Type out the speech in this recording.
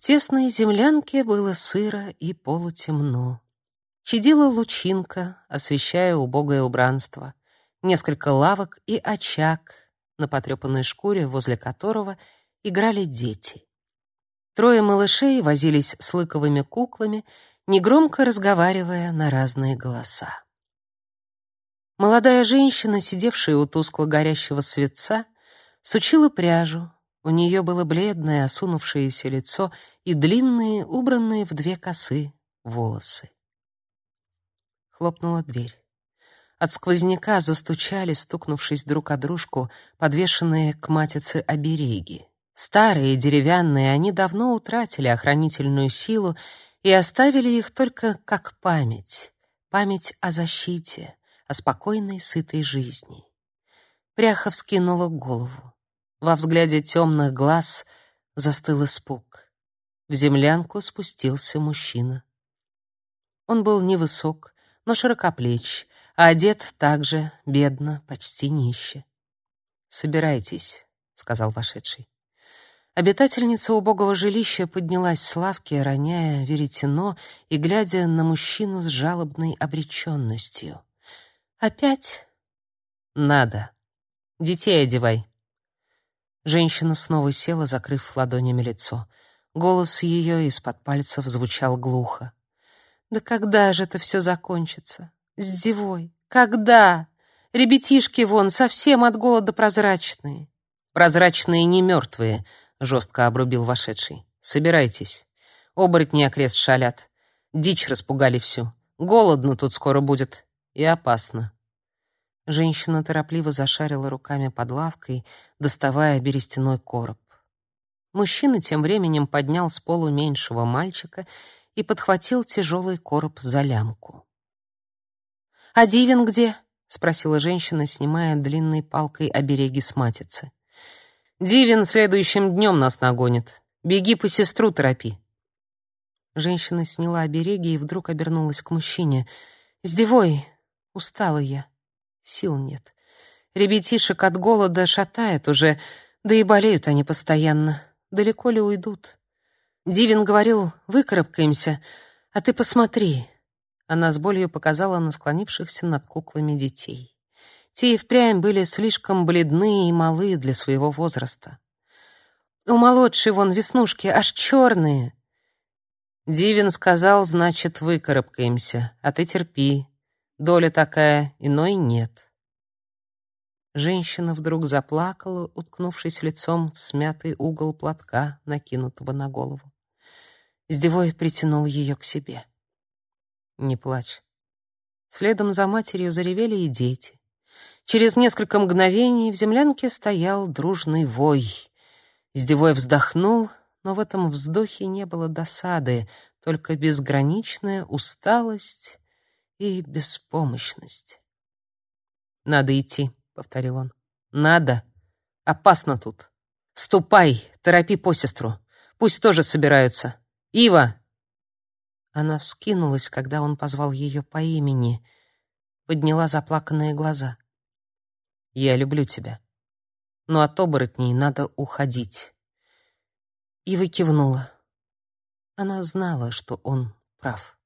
В тесной землянке было сыро и полутемно. Чадила лучинка, освещая убогое убранство. Несколько лавок и очаг, на потрепанной шкуре, возле которого играли дети. Трое малышей возились с лыковыми куклами, негромко разговаривая на разные голоса. Молодая женщина, сидевшая у тускло горящего светца, сучила пряжу. У нее было бледное, осунувшееся лицо и длинные, убранные в две косы, волосы. Хлопнула дверь. От сквозняка застучали, стукнувшись друг о дружку, подвешенные к матице обереги. Старые, деревянные, они давно утратили охранительную силу и оставили их только как память, память о защите, о спокойной, сытой жизни. Пряха вскинула голову. Во взгляде темных глаз застыл испуг. В землянку спустился мужчина. Он был невысок, но широкоплеч, а одет также бедно, почти нище. «Собирайтесь», — сказал вошедший. Обитательница убогого жилища поднялась с лавки, роняя веретено и глядя на мужчину с жалобной обреченностью. Опять? Надо. Детей одевай. Женщина снова села, закрыв ладонями лицо. Голос ее из-под пальцев звучал глухо. Да когда же это все закончится? С девой. Когда? Ребятишки вон совсем от голода прозрачные. Прозрачные не мертвые, жестко обрубил вошедший. Собирайтесь. Оборотни окрест шалят. Дичь распугали всю. Голодно тут скоро будет и опасно. Женщина торопливо зашарила руками под лавкой, доставая берестяной короб. Мужчина тем временем поднял с полу меньшего мальчика и подхватил тяжелый короб за лямку. «А Дивин где?» — спросила женщина, снимая длинной палкой обереги с матицы. «Дивин следующим днем нас нагонит. Беги по сестру торопи». Женщина сняла обереги и вдруг обернулась к мужчине. «С девой, Устала я. Сил нет. Ребятишек от голода шатает уже, да и болеют они постоянно. Далеко ли уйдут? Дивин говорил, выкарабкаемся, а ты посмотри. Она с болью показала на склонившихся над куклами детей. Те и впрямь были слишком бледны и малы для своего возраста. У молодшей вон веснушки аж черные. Дивин сказал, значит, выкарабкаемся, а ты терпи, Доля такая, иной нет. Женщина вдруг заплакала, уткнувшись лицом в смятый угол платка, накинутого на голову. Сдевой притянул ее к себе. Не плачь. Следом за матерью заревели и дети. Через несколько мгновений в землянке стоял дружный вой. Сдевой вздохнул, но в этом вздохе не было досады, только безграничная усталость и беспомощность. «Надо идти», — повторил он. «Надо. Опасно тут. Ступай, торопи по сестру. Пусть тоже собираются. Ива!» Она вскинулась, когда он позвал ее по имени, подняла заплаканные глаза. «Я люблю тебя. Но от оборотней надо уходить». Ива кивнула. Она знала, что он прав.